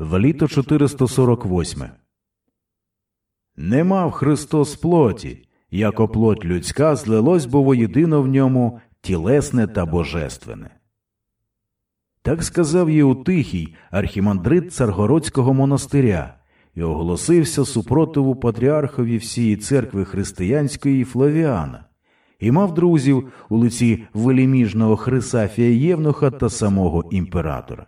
В літо 448. Не мав Христос плоті, як оплоть людська злилось бо воєдино в ньому тілесне та божественне. Так сказав Єутихій, архімандрит Царгородського монастиря, і оголосився супротиву патріархові всієї церкви християнської Флавіана, і мав друзів у лиці веліміжного Хрисафія Євнуха та самого імператора.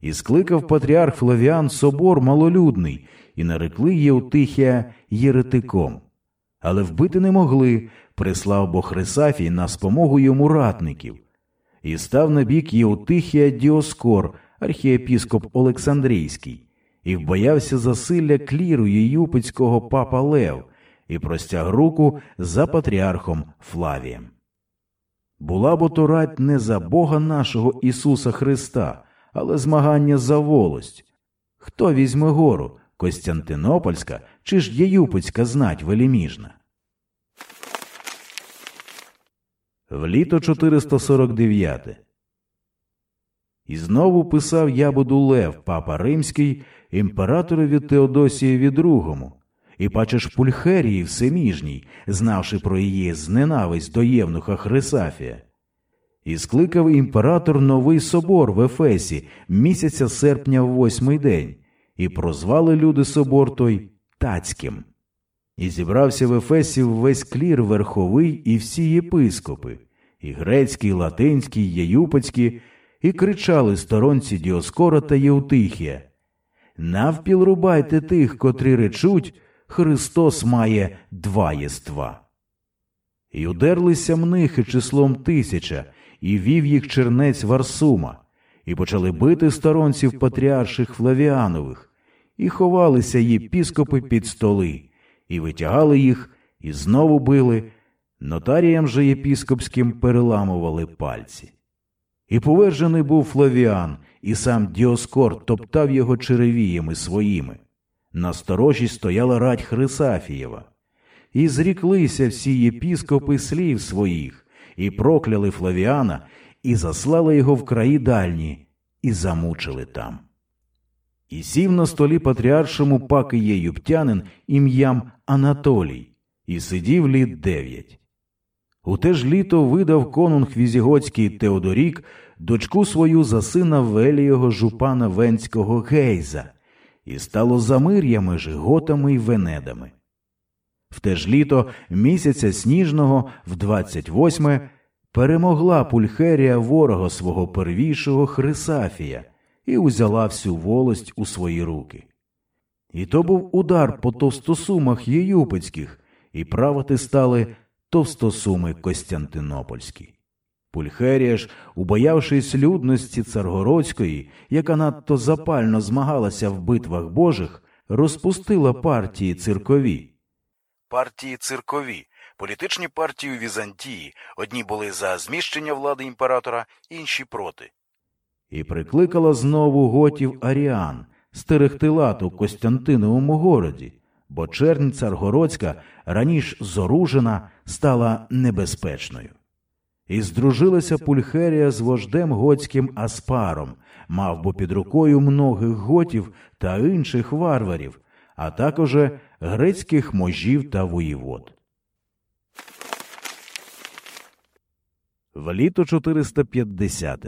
І скликав патріарх Флавіан собор малолюдний, і нарекли Єутихія єретиком. Але вбити не могли, прислав бо Хрисафій на спомогу йому ратників і став на бік Єутихія Діоскор, архієпіскоп Олександрійський, і вбоявся засилля кліру єюпицького папа Лев і простяг руку за патріархом Флавієм. Була бо то рать не за Бога нашого Ісуса Христа, але змагання за волость. Хто візьме гору Костянтинопольська чи ж Єюпицька знать веліміжна? В літо 449. І знову писав я Лев, папа Римський, імператорові Теодосієві другому, і пачеш Пульхерії Всеміжній, знавши про її зненависть до євнуха Хрисафія. І скликав імператор новий собор в Ефесі місяця серпня в восьмий день, і прозвали люди собор той Тацьким. І зібрався в Ефесі весь клір верховий і всі єпископи, і грецький, і латинський, і єюпецькі, і кричали сторонці Діоскора та Євтихія Навпіл рубайте тих, котрі речуть, Христос має два єства. І удерлися мнихи числом тисяча, і вів їх чернець Варсума, і почали бити сторонців патріарших Флавіанових, і ховалися єпіскопи під столи і витягали їх, і знову били, нотаріям же єпіскопським переламували пальці. І повержений був Флавіан, і сам Діоскор топтав його черевіями своїми. На сторожі стояла рать Хрисафієва. І зріклися всі єпіскопи слів своїх, і прокляли Флавіана, і заслали його в краї дальні, і замучили там і сів на столі патріаршому паки є юптянин ім'ям Анатолій, і сидів літ дев'ять. У те ж літо видав конунг Візігоцький Теодорік дочку свою за сина Велієго жупана Венського Гейза, і стало замир'я між готами й венедами. В те ж літо місяця сніжного, в двадцять восьме, перемогла Пульхерія ворога свого первішого Хрисафія і узяла всю волость у свої руки. І то був удар по товстосумах єюпицьких, і правити стали товстосуми Костянтинопольські. Пульхерія ж, убоявшись людності царгородської, яка надто запально змагалася в битвах божих, розпустила партії циркові. Партії циркові, політичні партії у Візантії, одні були за зміщення влади імператора, інші проти і прикликала знову готів Аріан стерегти лад у Костянтиновому городі, бо чернь царгородська, раніш зоружена, стала небезпечною. І здружилася Пульхерія з вождем готським Аспаром, мав бо під рукою многих готів та інших варварів, а також грецьких можів та воєвод. В літо 450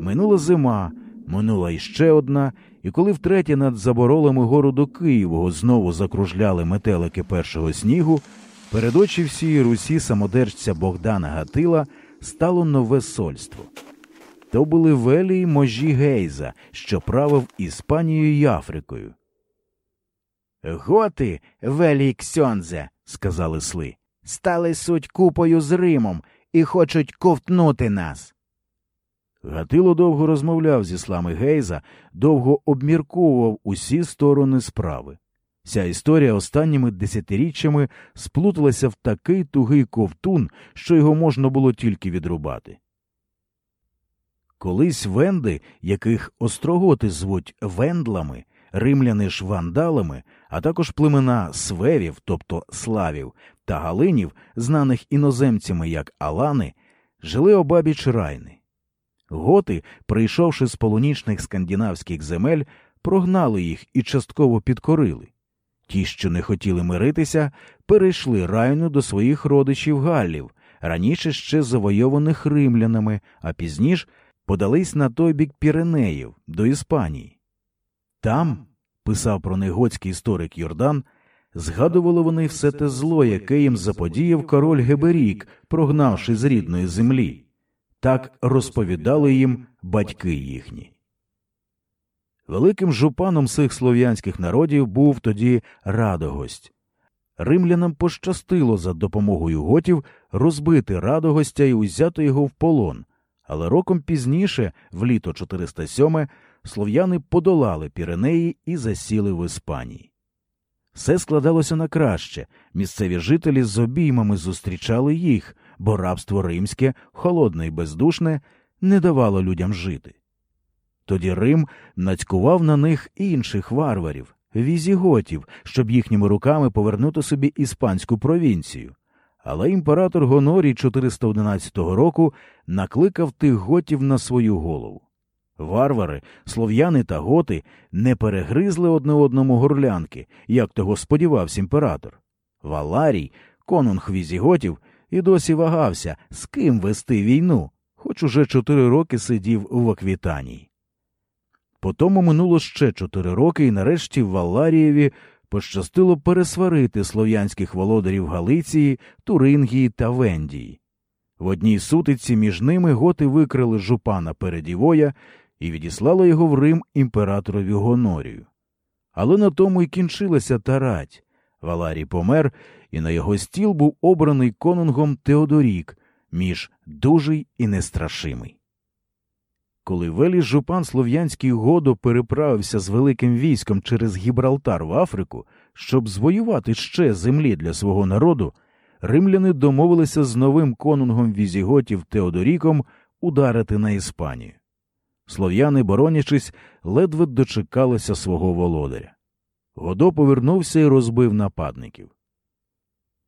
Минула зима, минула іще одна, і коли втретє над заборолами городу Києвого знову закружляли метелики першого снігу, перед очі всієї Русі самодержця Богдана Гатила стало нове сольство. То були велії можі Гейза, що правив Іспанією й Африкою. Готи, велій Ксьонзе, сказали сли, стали суть купою з Римом і хочуть ковтнути нас. Гатило довго розмовляв зі слами Гейза, довго обмірковував усі сторони справи. Ця історія останніми десятиріччями сплуталася в такий тугий ковтун, що його можна було тільки відрубати. Колись венди, яких остроготи звуть вендлами, римляни ж вандалами, а також племена свевів, тобто славів, та галинів, знаних іноземцями як Алани, жили обабіч райни. Готи, прийшовши з полунічних скандинавських земель, прогнали їх і частково підкорили. Ті, що не хотіли миритися, перейшли райну до своїх родичів Галлів, раніше ще завойованих римлянами, а пізніше подались на той бік Піренеїв до Іспанії. Там, писав про них готський історик Йордан, згадували вони все те зло, яке їм заподіяв король Геберік, прогнавши з рідної землі. Так розповідали їм батьки їхні. Великим жупаном цих слов'янських народів був тоді Радогость. Римлянам пощастило за допомогою готів розбити Радогостя і узяти його в полон, але роком пізніше, в літо 407, слов'яни подолали Піренеї і засіли в Іспанії. Все складалося на краще. Місцеві жителі з обіймами зустрічали їх, бо рабство римське, холодне і бездушне, не давало людям жити. Тоді Рим нацькував на них інших варварів, візіготів, щоб їхніми руками повернути собі іспанську провінцію. Але імператор Гонорій 411 року накликав тих готів на свою голову. Варвари, слов'яни та готи не перегризли одне одному горлянки, як того сподівався імператор. Валарій, конунг візіготів, і досі вагався, з ким вести війну, хоч уже чотири роки сидів в Аквітанії. Потому минуло ще чотири роки, і нарешті Валарієві пощастило пересварити слов'янських володарів Галиції, Турингії та Вендії. В одній сутиці між ними готи викрили жупана Передівоя і відіслали його в Рим імператорові Гонорію. Але на тому й кінчилася тарать. Валарій помер, і на його стіл був обраний конунгом Теодорік між дужий і нестрашимий. Коли веліс жупан Слов'янський Годо переправився з великим військом через Гібралтар в Африку, щоб звоювати ще землі для свого народу, римляни домовилися з новим конунгом візіготів Теодоріком ударити на Іспанію. Слов'яни, боронячись, ледве дочекалися свого володаря. Годо повернувся і розбив нападників.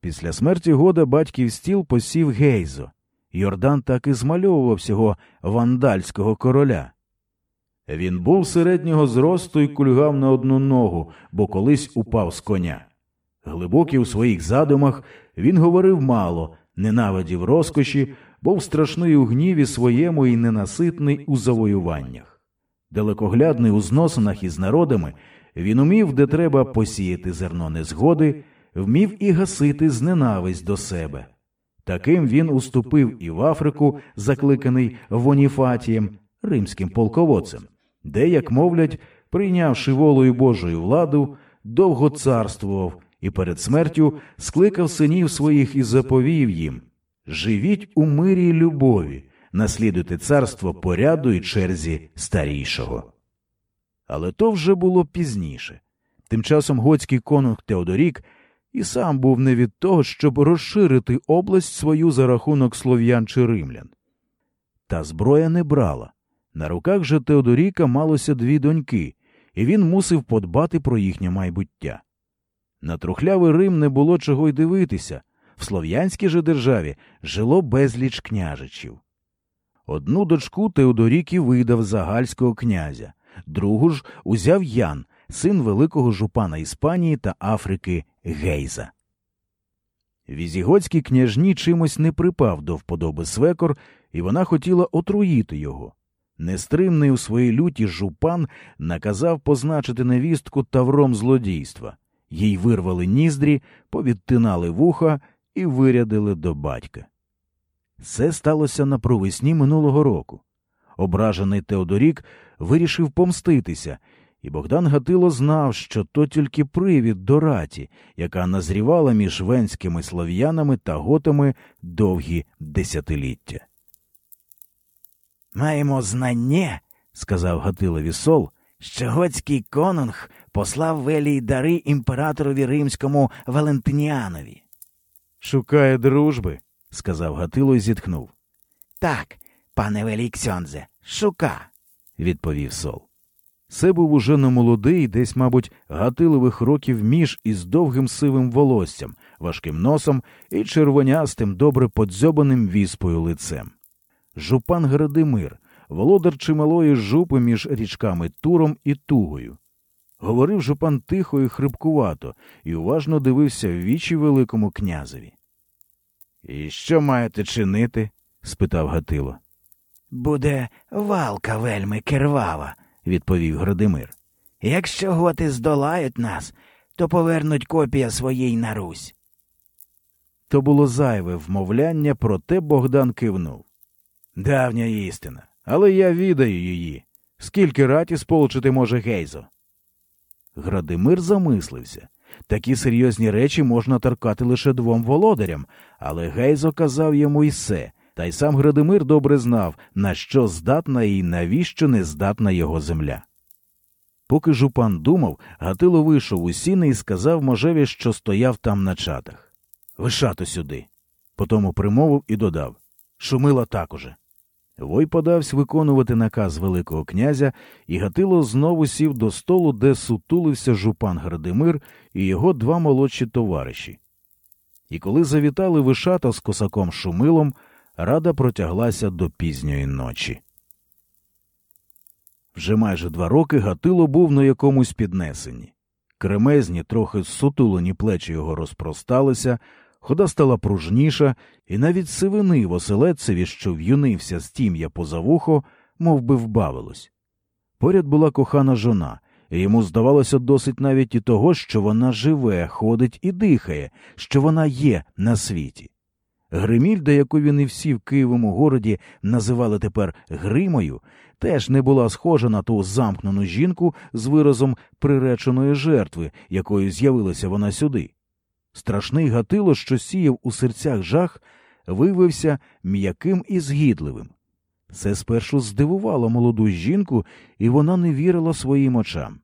Після смерті Года батьків стіл посів Гейзо. Йордан так і змальовував всього вандальського короля. Він був середнього зросту і кульгав на одну ногу, бо колись упав з коня. Глибокий у своїх задумах він говорив мало, ненавидів розкоші, був страшний у гніві своєму і ненаситний у завоюваннях. Далекоглядний у зносинах із народами, він умів, де треба посіяти зерно незгоди, вмів і гасити зненависть до себе. Таким він уступив і в Африку, закликаний Воніфатієм, римським полководцем, де, як мовлять, прийнявши волою Божою владу, довго царствував і перед смертю скликав синів своїх і заповів їм Живіть у мирі й любові, наслідуйте царство поряду і черзі старішого. Але то вже було пізніше. Тим часом готський конунг Теодорік і сам був не від того, щоб розширити область свою за рахунок слов'ян чи римлян. Та зброя не брала. На руках же Теодоріка малося дві доньки, і він мусив подбати про їхнє майбуття. На трухлявий Рим не було чого й дивитися, в слов'янській же державі жило безліч княжичів. Одну дочку Теодорік і видав за гальського князя, другу ж узяв Ян, син великого жупана Іспанії та Африки Гейза. Візіготській княжні чимось не припав до вподоби свекор, і вона хотіла отруїти його. Нестримний у своїй люті жупан наказав позначити невістку тавром злодійства. Їй вирвали ніздрі, повідтинали вуха і вирядили до батька. Це сталося на провесні минулого року. Ображений Теодорік вирішив помститися і Богдан Гатило знав, що то тільки привід до раті, яка назрівала між венськими слов'янами та готами довгі десятиліття. Маємо знання, сказав Гатилові сол, що готський конунг послав велій дари імператорові римському Валентиніанові. Шукає дружби, сказав Гатило і зітхнув. Так, пане Велій Ксьонзе, шука, відповів сол. Це був уже немолодий, десь, мабуть, гатилових років між із довгим сивим волоссям, важким носом і червонястим, добре подзьобаним віспою лицем. Жупан Градимир, володар чималої жупи між річками Туром і Тугою. Говорив жупан тихо і хрипкувато і уважно дивився в вічі Великому князеві. І що маєте чинити? спитав Гатило. Буде валка вельми кервава, відповів Градимир. Якщо готи здолають нас, то повернуть копія своєї на Русь. То було зайве вмовляння, проте Богдан кивнув. Давня істина, але я відаю її. Скільки раті сполучити може Гейзо? Градимир замислився. Такі серйозні речі можна торкати лише двом володарям, але Гейзо казав йому й все, та й сам Градимир добре знав, на що здатна і навіщо не здатна його земля. Поки жупан думав, Гатило вийшов у сіни і сказав можеві, що стояв там на чатах. Вишато сюди. Потому примовив і додав Шумила також. Вой подався виконувати наказ Великого князя, і Гатило знову сів до столу, де сутулився жупан Градимир і його два молодші товариші. І коли завітали вишата з косаком Шумилом, рада протяглася до пізньої ночі. Вже майже два роки Гатило був на якомусь піднесенні. Кремезні, трохи сутулені плечі його розпросталися, хода стала пружніша, і навіть сивини в оселедцеві, що в'юнився з тім'я поза вухо, мов би вбавилось. Поряд була кохана жона, і йому здавалося досить навіть і того, що вона живе, ходить і дихає, що вона є на світі. Гримільда, яку він і всі в Києвому городі називали тепер Гримою, теж не була схожа на ту замкнену жінку з виразом приреченої жертви, якою з'явилася вона сюди. Страшний Гатило, що сіяв у серцях жах, виявився м'яким і згідливим. Це спершу здивувало молоду жінку, і вона не вірила своїм очам.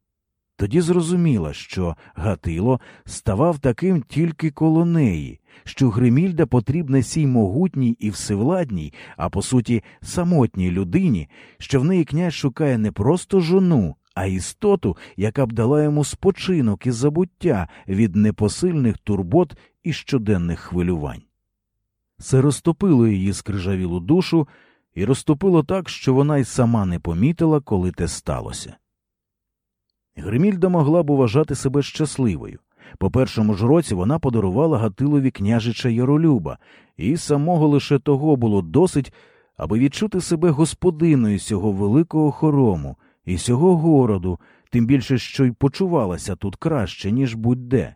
Тоді зрозуміла, що Гатило ставав таким тільки коло неї, що Гримільда потрібна сій могутній і всевладній, а по суті, самотній людині, що в неї князь шукає не просто жону, а істоту, яка б дала йому спочинок і забуття від непосильних турбот і щоденних хвилювань. Це розтопило її скрижавілу душу і розтопило так, що вона й сама не помітила, коли те сталося. Гримільда могла б вважати себе щасливою. По першому ж році вона подарувала Гатилові княжича Яролюба, і самого лише того було досить, аби відчути себе господиною цього великого хорому і цього городу, тим більше, що й почувалася тут краще, ніж будь-де.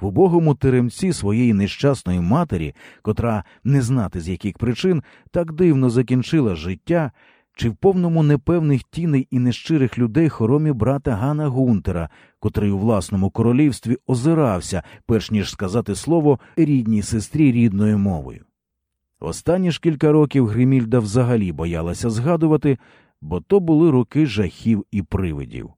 В убогому теремці своєї нещасної матері, котра, не знати з яких причин, так дивно закінчила життя, чи в повному непевних тіней і нещирих людей хоромі брата Гана Гунтера, котрий у власному королівстві озирався, перш ніж сказати слово рідній сестрі рідною мовою. Останні ж кілька років Гримільда взагалі боялася згадувати, бо то були роки жахів і привидів.